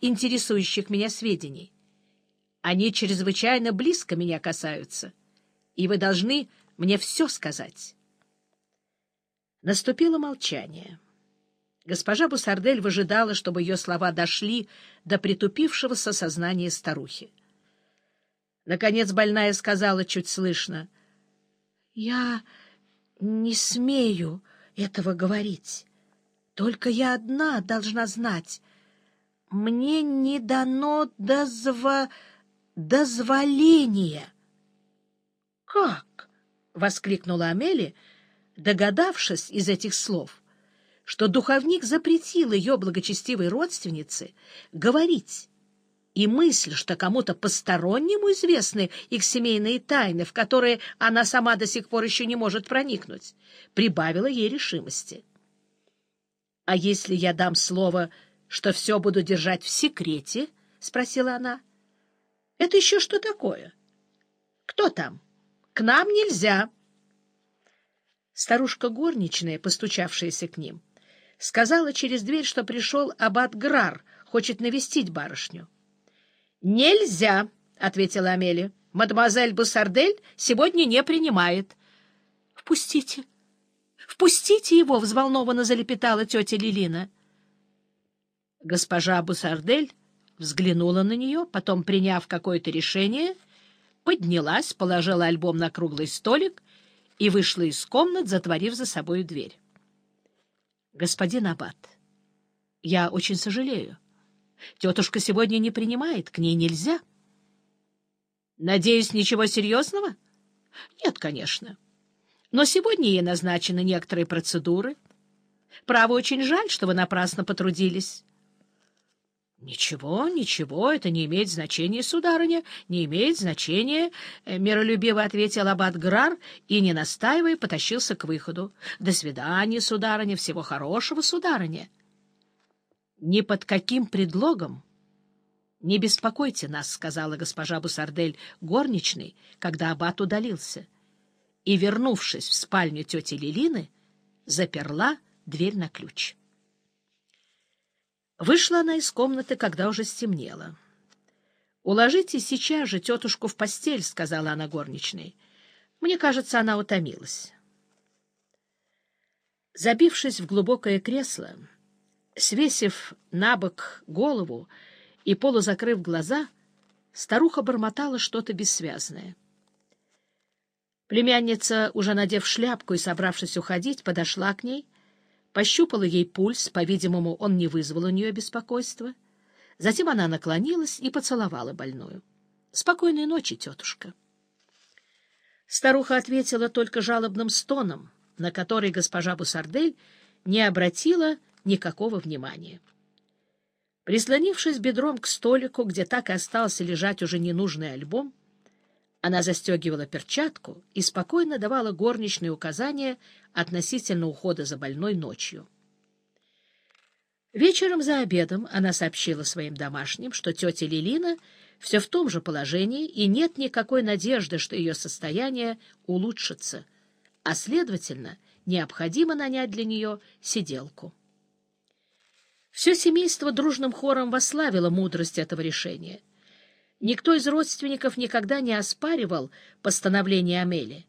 интересующих меня сведений. Они чрезвычайно близко меня касаются, и вы должны мне все сказать. Наступило молчание. Госпожа Бусардель выжидала, чтобы ее слова дошли до притупившегося сознания старухи. Наконец больная сказала чуть слышно. — Я не смею этого говорить. Только я одна должна знать. Мне не дано дозва... дозволения. — Как? — воскликнула Амели, догадавшись из этих слов, что духовник запретил ее благочестивой родственнице говорить и мысль, что кому-то постороннему известны их семейные тайны, в которые она сама до сих пор еще не может проникнуть, прибавила ей решимости. — А если я дам слово, что все буду держать в секрете? — спросила она. — Это еще что такое? — Кто там? — К нам нельзя. Старушка горничная, постучавшаяся к ним, сказала через дверь, что пришел аббат Грар, хочет навестить барышню. «Нельзя», — ответила Амели. «Мадемуазель Буссардель сегодня не принимает». «Впустите, впустите его!» — взволнованно залепетала тетя Лилина. Госпожа Буссардель взглянула на нее, потом, приняв какое-то решение, поднялась, положила альбом на круглый столик и вышла из комнат, затворив за собой дверь. «Господин Аббат, я очень сожалею. Тетушка сегодня не принимает, к ней нельзя. Надеюсь, ничего серьезного? Нет, конечно. Но сегодня ей назначены некоторые процедуры. Право, очень жаль, что вы напрасно потрудились. Ничего, ничего, это не имеет значения, сударыня, не имеет значения, — миролюбиво ответил аббат Грар и, не настаивая, потащился к выходу. До свидания, сударыня, всего хорошего, сударыня. Ни под каким предлогом не беспокойте нас, — сказала госпожа Бусардель горничной, когда аббат удалился. И, вернувшись в спальню тети Лилины, заперла дверь на ключ. Вышла она из комнаты, когда уже стемнело. — Уложите сейчас же тетушку в постель, — сказала она горничной. Мне кажется, она утомилась. Забившись в глубокое кресло, Свесив на бок голову и полузакрыв глаза, старуха бормотала что-то бессвязное. Племянница, уже надев шляпку и собравшись уходить, подошла к ней, пощупала ей пульс, по-видимому, он не вызвал у нее беспокойства. Затем она наклонилась и поцеловала больную. — Спокойной ночи, тетушка. Старуха ответила только жалобным стоном, на который госпожа Бусардель не обратила никакого внимания. Прислонившись бедром к столику, где так и остался лежать уже ненужный альбом, она застегивала перчатку и спокойно давала горничные указания относительно ухода за больной ночью. Вечером за обедом она сообщила своим домашним, что тетя Лилина все в том же положении и нет никакой надежды, что ее состояние улучшится, а, следовательно, необходимо нанять для нее сиделку. Все семейство дружным хором восславило мудрость этого решения. Никто из родственников никогда не оспаривал постановление Амели.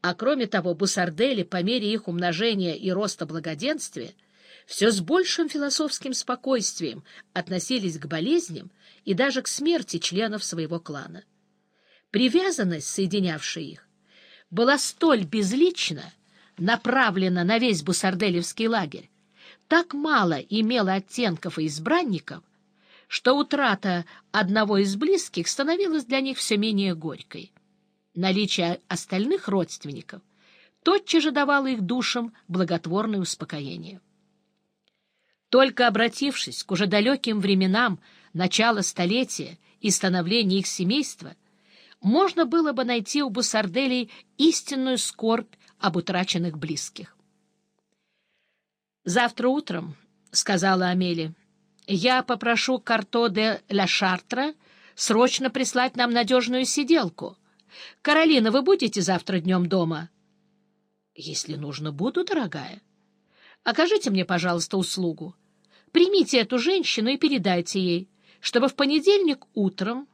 А кроме того, бусардели, по мере их умножения и роста благоденствия, все с большим философским спокойствием относились к болезням и даже к смерти членов своего клана. Привязанность, соединявшая их, была столь безлична, направлена на весь бусарделевский лагерь, так мало имела оттенков и избранников, что утрата одного из близких становилась для них все менее горькой. Наличие остальных родственников тотчас же давало их душам благотворное успокоение. Только обратившись к уже далеким временам начала столетия и становления их семейства, можно было бы найти у Бусарделей истинную скорбь об утраченных близких. «Завтра утром, — сказала Амели, — я попрошу Карто де Ла Шартра срочно прислать нам надежную сиделку. Каролина, вы будете завтра днем дома?» «Если нужно, буду, дорогая. Окажите мне, пожалуйста, услугу. Примите эту женщину и передайте ей, чтобы в понедельник утром